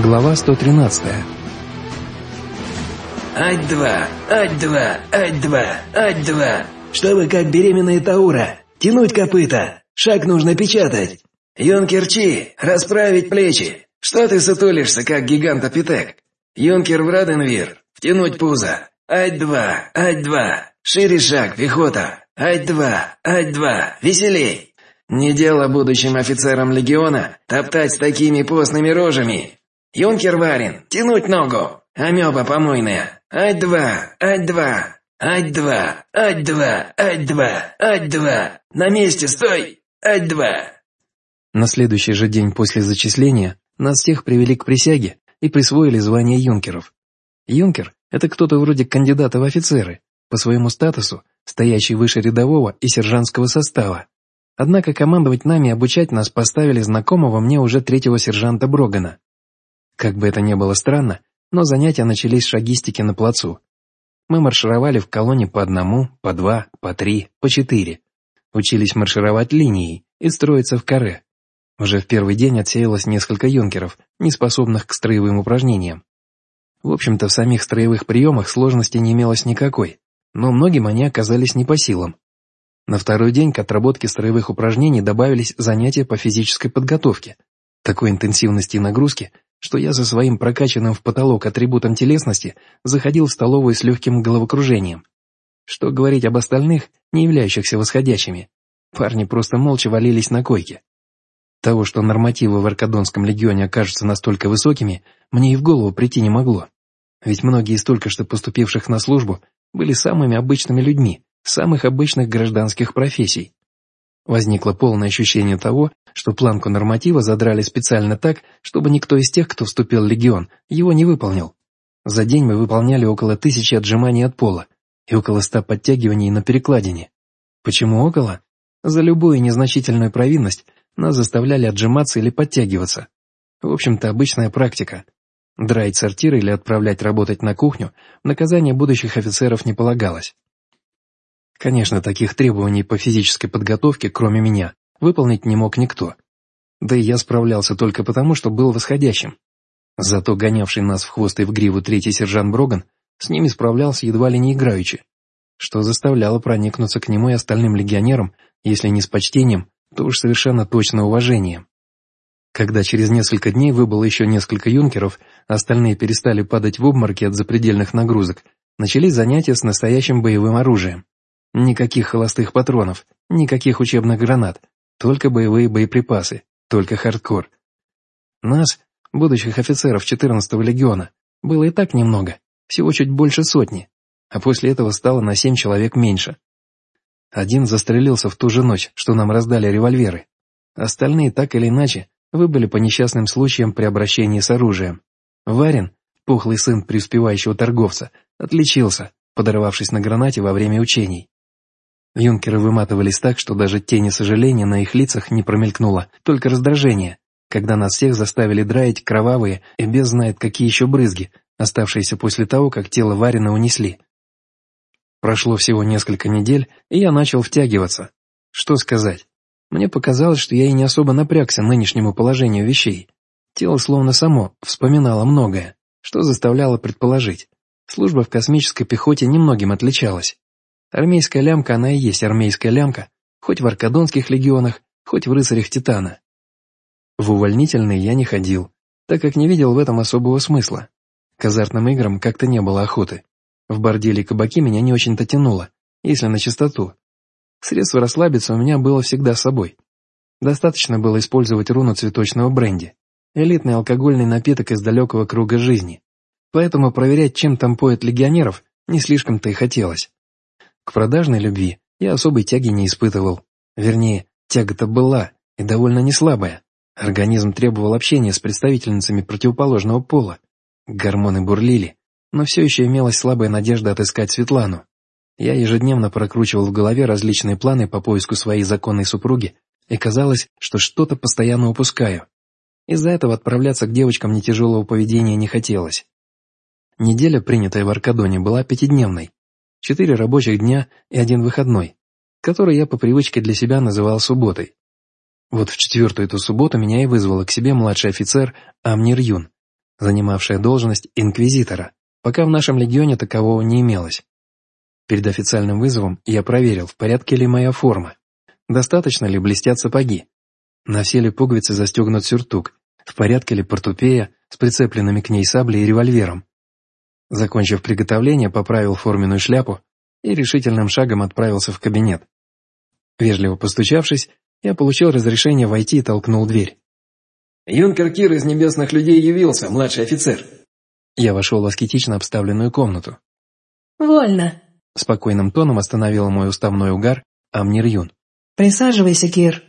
Глава 113 Ать-два, ать-два, ать-два, ать-два. Чтобы как беременная Таура. Тянуть копыта. Шаг нужно печатать. Юнкер Чи, расправить плечи. Что ты сутулишься, как гигант Апитек? Юнкер Враденвир, втянуть пузо. Ать-два, ать-два. Шире шаг, пехота. Ать-два, ать-два. Веселей. Не дело будущим офицерам легиона топтать с такими постными рожами. Юнкер Варин, тянуть ногу. Амеба помойная. Ать-два, ать-два. Ать-два, ать-два, ать-два, ать-два. На месте, стой. Ать-два. На следующий же день после зачисления нас всех привели к присяге и присвоили звание юнкеров. Юнкер – это кто-то вроде кандидата в офицеры, по своему статусу, стоящий выше рядового и сержантского состава. Однако командовать нами и обучать нас поставили знакомого мне уже третьего сержанта Брогана. Как бы это ни было странно, но занятия начались с шагистики на плацу. Мы маршировали в колонне по одному, по два, по три, по четыре. Учились маршировать линией и строиться в каре. Уже в первый день отсеялось несколько юнкеров, не способных к строевым упражнениям. В общем-то, в самих строевых приемах сложности не имелось никакой, но многим они оказались не по силам. На второй день к отработке строевых упражнений добавились занятия по физической подготовке, такой интенсивности и нагрузки, что я за своим прокачанным в потолок атрибутом телесности заходил в столовую с легким головокружением. Что говорить об остальных, не являющихся восходящими. Парни просто молча валились на койке. Того, что нормативы в Аркадонском легионе окажутся настолько высокими, мне и в голову прийти не могло. Ведь многие из только что поступивших на службу были самыми обычными людьми, самых обычных гражданских профессий. Возникло полное ощущение того, что планку норматива задрали специально так, чтобы никто из тех, кто вступил в легион, его не выполнил. За день мы выполняли около тысячи отжиманий от пола и около ста подтягиваний на перекладине. Почему около? За любую незначительную провинность нас заставляли отжиматься или подтягиваться. В общем-то, обычная практика. Драить сортиры или отправлять работать на кухню наказание будущих офицеров не полагалось. Конечно, таких требований по физической подготовке, кроме меня, выполнить не мог никто. Да и я справлялся только потому, что был восходящим. Зато гонявший нас в хвост и в гриву третий сержант Броган с ними справлялся едва ли не играючи, что заставляло проникнуться к нему и остальным легионерам, если не с почтением, то уж совершенно точно уважением. Когда через несколько дней выбыло еще несколько юнкеров, остальные перестали падать в обмороки от запредельных нагрузок, начались занятия с настоящим боевым оружием. Никаких холостых патронов, никаких учебных гранат, только боевые боеприпасы, только хардкор. Нас, будущих офицеров 14-го легиона, было и так немного, всего чуть больше сотни, а после этого стало на семь человек меньше. Один застрелился в ту же ночь, что нам раздали револьверы. Остальные так или иначе выбыли по несчастным случаям при обращении с оружием. Варин, пухлый сын преуспевающего торговца, отличился, подорвавшись на гранате во время учений. Юнкеры выматывались так, что даже тени сожаления на их лицах не промелькнуло, только раздражение, когда нас всех заставили драить кровавые и без знает какие еще брызги, оставшиеся после того, как тело Варина унесли. Прошло всего несколько недель, и я начал втягиваться. Что сказать? Мне показалось, что я и не особо напрягся нынешнему положению вещей. Тело словно само вспоминало многое, что заставляло предположить. Служба в космической пехоте немногим отличалась. Армейская лямка, она и есть армейская лямка, хоть в аркадонских легионах, хоть в рыцарях Титана. В увольнительный я не ходил, так как не видел в этом особого смысла. К азартным играм как-то не было охоты. В борделе кабаки меня не очень-то тянуло, если на чистоту. Средство расслабиться у меня было всегда с собой. Достаточно было использовать руну цветочного бренди, элитный алкогольный напиток из далекого круга жизни. Поэтому проверять, чем там поют легионеров, не слишком-то и хотелось. К продажной любви я особой тяги не испытывал. Вернее, тяга-то была, и довольно неслабая. Организм требовал общения с представительницами противоположного пола. Гормоны бурлили, но все еще имелась слабая надежда отыскать Светлану. Я ежедневно прокручивал в голове различные планы по поиску своей законной супруги, и казалось, что что-то постоянно упускаю. Из-за этого отправляться к девочкам нетяжелого поведения не хотелось. Неделя, принятая в Аркадоне, была пятидневной, четыре рабочих дня и один выходной, который я по привычке для себя называл субботой. Вот в четвертую эту субботу меня и вызвала к себе младший офицер Амнир Юн. занимавшая должность инквизитора, пока в нашем легионе такового не имелось. Перед официальным вызовом я проверил, в порядке ли моя форма, достаточно ли блестят сапоги, на все ли пуговицы застегнут сюртук, в порядке ли портупея с прицепленными к ней саблей и револьвером. Закончив приготовление, поправил форменную шляпу и решительным шагом отправился в кабинет. Вежливо постучавшись, я получил разрешение войти и толкнул дверь. «Юнкер Кир из небесных людей явился, младший офицер». Я вошел в аскетично обставленную комнату. «Вольно», — спокойным тоном остановил мой уставной угар Амнир Юн. «Присаживайся, Кир».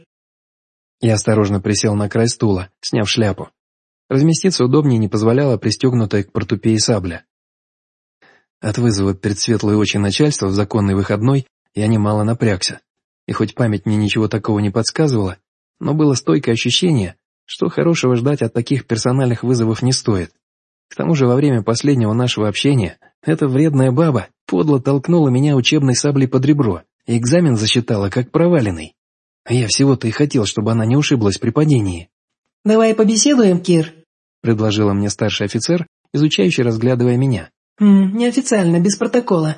Я осторожно присел на край стула, сняв шляпу. Разместиться удобнее не позволяла пристегнутая к портупее сабля. От вызова перед светлой очи начальства в законный выходной я немало напрягся. И хоть память мне ничего такого не подсказывала, но было стойкое ощущение, что хорошего ждать от таких персональных вызовов не стоит. К тому же во время последнего нашего общения эта вредная баба подло толкнула меня учебной саблей под ребро и экзамен засчитала как проваленный. А я всего-то и хотел, чтобы она не ушиблась при падении. «Давай побеседуем, Кир», — предложила мне старший офицер, изучающий, разглядывая меня. «М, «Неофициально, без протокола».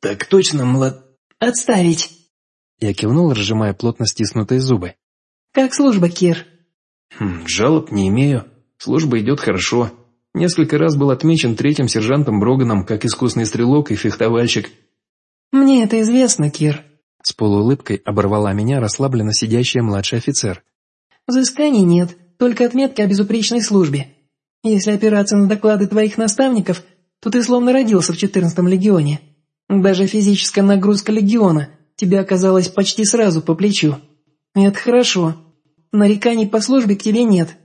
«Так точно, млад...» «Отставить». Я кивнул, разжимая плотно стиснутые зубы. «Как служба, Кир?» хм, «Жалоб не имею. Служба идет хорошо. Несколько раз был отмечен третьим сержантом Броганом как искусный стрелок и фехтовальщик». «Мне это известно, Кир». С полуулыбкой оборвала меня расслабленно сидящая младший офицер. «Взысканий нет, только отметки о безупречной службе. Если опираться на доклады твоих наставников, то ты словно родился в четырнадцатом легионе. Даже физическая нагрузка легиона тебе оказалась почти сразу по плечу. Это хорошо. Нареканий по службе к тебе нет».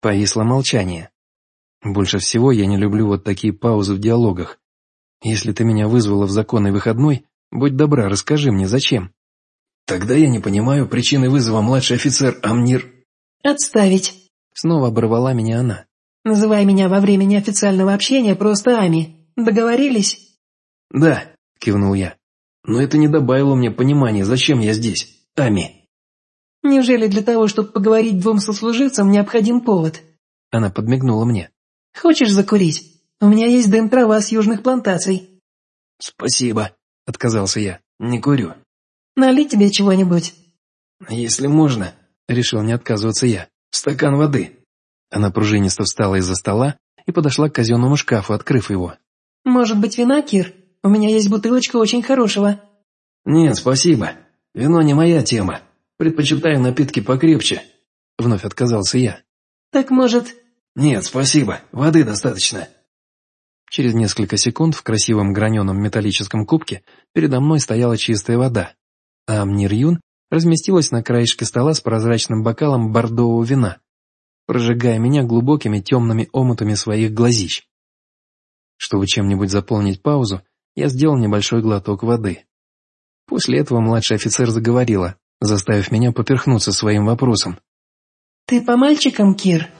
Повисло молчание. Больше всего я не люблю вот такие паузы в диалогах. Если ты меня вызвала в законный выходной, будь добра, расскажи мне, зачем. Тогда я не понимаю причины вызова младший офицер Амнир. «Отставить!» Снова оборвала меня она. «Называй меня во время неофициального общения просто Ами. Договорились?» «Да», — кивнул я. «Но это не добавило мне понимания, зачем я здесь, Ами». «Неужели для того, чтобы поговорить двум сослуживцам, необходим повод?» Она подмигнула мне. «Хочешь закурить? У меня есть дым-трава с южных плантаций». «Спасибо», — отказался я. «Не курю». «Налить тебе чего-нибудь?» «Если можно», — решил не отказываться я. «Стакан воды». Она пружинисто встала из-за стола и подошла к казенному шкафу, открыв его. «Может быть, вина, Кир? У меня есть бутылочка очень хорошего». «Нет, спасибо. Вино не моя тема. Предпочитаю напитки покрепче». Вновь отказался я. «Так, может...» «Нет, спасибо. Воды достаточно». Через несколько секунд в красивом граненом металлическом кубке передо мной стояла чистая вода, а Амнир Юн разместилась на краешке стола с прозрачным бокалом бордового вина, прожигая меня глубокими темными омутами своих глазищ. Чтобы чем-нибудь заполнить паузу, я сделал небольшой глоток воды. После этого младший офицер заговорила, заставив меня поперхнуться своим вопросом. «Ты по мальчикам, Кир?»